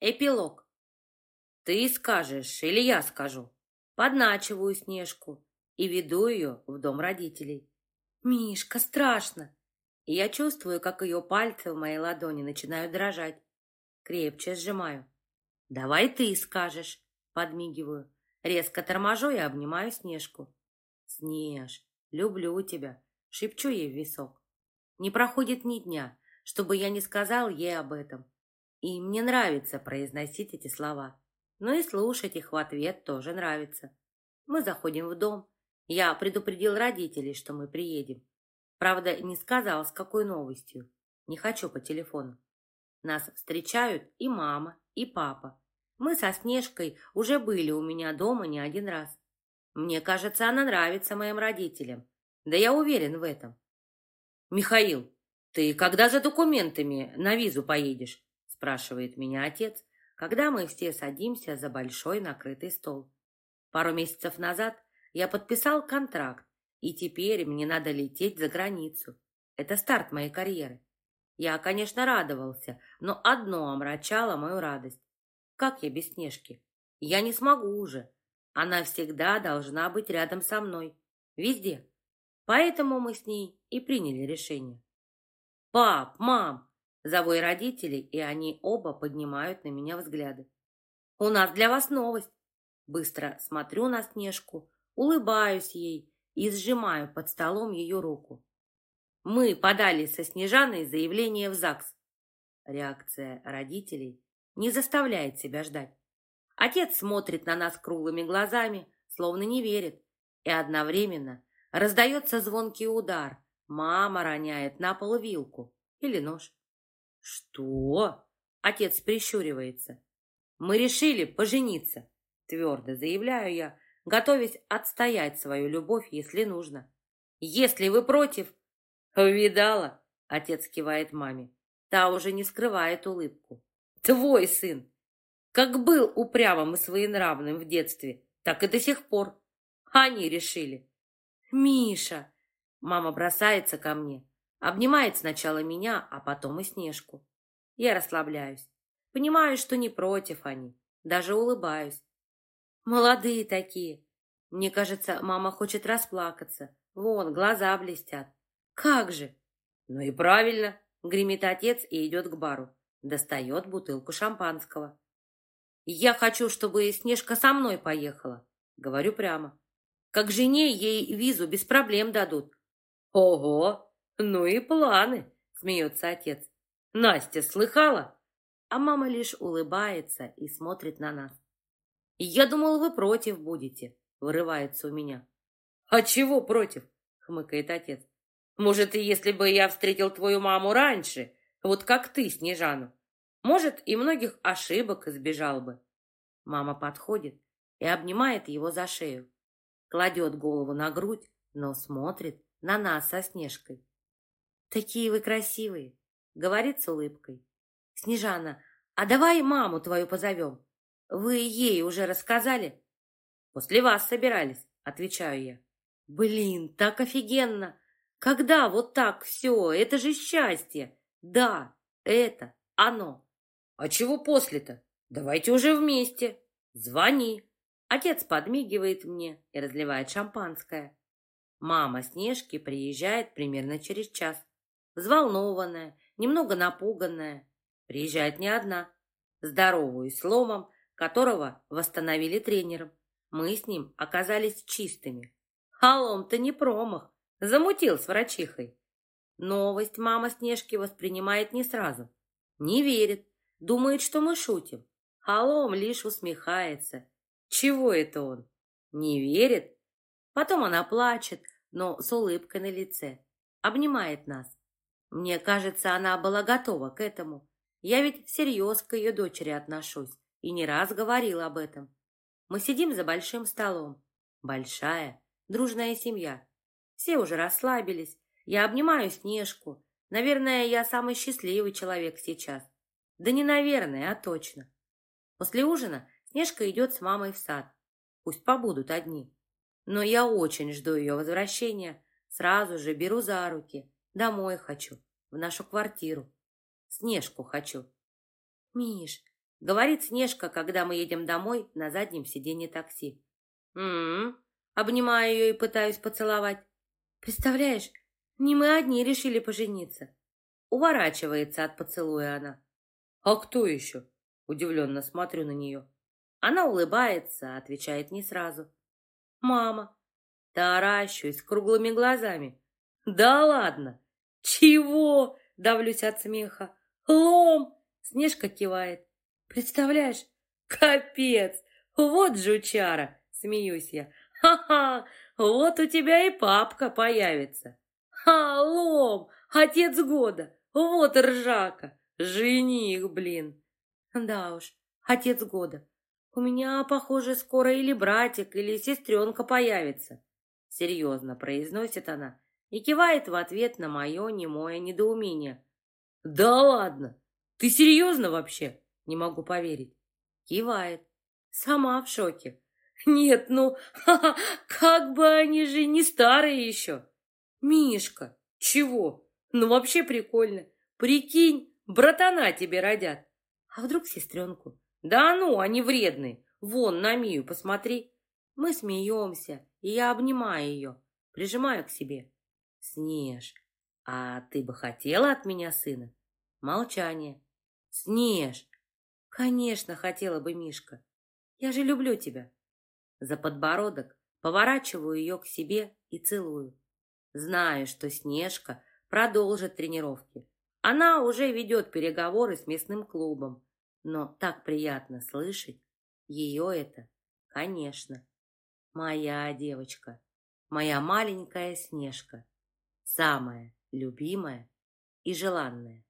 Эпилог. Ты скажешь или я скажу? Подначиваю Снежку и веду ее в дом родителей. Мишка, страшно. И я чувствую, как ее пальцы в моей ладони начинают дрожать. Крепче сжимаю. Давай ты скажешь, подмигиваю. Резко торможу и обнимаю Снежку. Снеж, люблю тебя, шепчу ей в висок. Не проходит ни дня, чтобы я не сказал ей об этом. И мне нравится произносить эти слова. Но и слушать их в ответ тоже нравится. Мы заходим в дом. Я предупредил родителей, что мы приедем. Правда, не сказал, с какой новостью. Не хочу по телефону. Нас встречают и мама, и папа. Мы со Снежкой уже были у меня дома не один раз. Мне кажется, она нравится моим родителям. Да я уверен в этом. Михаил, ты когда за документами на визу поедешь? Спрашивает меня отец, когда мы все садимся за большой накрытый стол. Пару месяцев назад я подписал контракт, и теперь мне надо лететь за границу. Это старт моей карьеры. Я, конечно, радовался, но одно омрачало мою радость. Как я без Снежки? Я не смогу уже. Она всегда должна быть рядом со мной. Везде. Поэтому мы с ней и приняли решение. «Пап, мам, Зову и родителей, и они оба поднимают на меня взгляды. «У нас для вас новость!» Быстро смотрю на Снежку, улыбаюсь ей и сжимаю под столом ее руку. «Мы подали со Снежаной заявление в ЗАГС». Реакция родителей не заставляет себя ждать. Отец смотрит на нас круглыми глазами, словно не верит, и одновременно раздается звонкий удар. Мама роняет на пол вилку или нож. «Что?» — отец прищуривается. «Мы решили пожениться», — твердо заявляю я, готовясь отстоять свою любовь, если нужно. «Если вы против...» «Видала?» — отец кивает маме. Та уже не скрывает улыбку. «Твой сын! Как был упрямым и своенравным в детстве, так и до сих пор. Они решили». «Миша!» Мама бросается ко мне, Обнимает сначала меня, а потом и Снежку. Я расслабляюсь. Понимаю, что не против они. Даже улыбаюсь. Молодые такие. Мне кажется, мама хочет расплакаться. Вон, глаза блестят. Как же? Ну и правильно, гремит отец и идет к бару. Достает бутылку шампанского. Я хочу, чтобы Снежка со мной поехала. Говорю прямо. Как жене ей визу без проблем дадут. Ого, «Ну и планы», — смеется отец. «Настя, слыхала?» А мама лишь улыбается и смотрит на нас. «Я думал, вы против будете», — вырывается у меня. «А чего против?» — хмыкает отец. «Может, и если бы я встретил твою маму раньше, вот как ты, Снежану, может, и многих ошибок избежал бы». Мама подходит и обнимает его за шею, кладет голову на грудь, но смотрит на нас со Снежкой. «Такие вы красивые!» — говорит с улыбкой. «Снежана, а давай маму твою позовем. Вы ей уже рассказали?» «После вас собирались», — отвечаю я. «Блин, так офигенно! Когда вот так все? Это же счастье! Да, это оно!» «А чего после-то? Давайте уже вместе! Звони!» Отец подмигивает мне и разливает шампанское. Мама Снежки приезжает примерно через час взволнованная, немного напуганная. Приезжает не одна. Здоровую, с ломом, которого восстановили тренером. Мы с ним оказались чистыми. А лом-то не промах. Замутил с врачихой. Новость мама Снежки воспринимает не сразу. Не верит. Думает, что мы шутим. А лом лишь усмехается. Чего это он? Не верит? Потом она плачет, но с улыбкой на лице. Обнимает нас. Мне кажется, она была готова к этому. Я ведь всерьез к ее дочери отношусь и не раз говорил об этом. Мы сидим за большим столом. Большая, дружная семья. Все уже расслабились. Я обнимаю Снежку. Наверное, я самый счастливый человек сейчас. Да не наверное, а точно. После ужина Снежка идет с мамой в сад. Пусть побудут одни. Но я очень жду ее возвращения. Сразу же беру за руки. Домой хочу, в нашу квартиру. Снежку хочу. Миш, Говорит Снежка, когда мы едем домой на заднем сиденье такси. «М-м-м», обнимаю ее и пытаюсь поцеловать. Представляешь, не мы одни решили пожениться. Уворачивается от поцелуя она. А кто еще? Удивленно смотрю на нее. Она улыбается, отвечает не сразу. Мама. Таращусь круглыми глазами. Да ладно. Чего? Давлюсь от смеха. Лом! Снежка кивает. Представляешь? Капец! Вот жучара! Смеюсь я. Ха-ха! Вот у тебя и папка появится. Ха, лом! Отец года! Вот ржака! Жених, блин! Да уж, отец года. У меня, похоже, скоро или братик, или сестренка появится. Серьезно произносит она и кивает в ответ на мое немое недоумение. Да ладно! Ты серьезно вообще? Не могу поверить. Кивает. Сама в шоке. Нет, ну, как бы они же не старые еще. Мишка, чего? Ну, вообще прикольно. Прикинь, братана тебе родят. А вдруг сестренку? Да ну, они вредные. Вон, на Мию посмотри. Мы смеемся, и я обнимаю ее, прижимаю к себе. Снеж, а ты бы хотела от меня сына? Молчание. Снеж, конечно, хотела бы Мишка. Я же люблю тебя. За подбородок поворачиваю ее к себе и целую. Знаю, что Снежка продолжит тренировки. Она уже ведет переговоры с местным клубом. Но так приятно слышать. Ее это, конечно. Моя девочка, моя маленькая Снежка. Самая любимая и желанная.